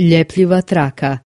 Ljepljiva traka.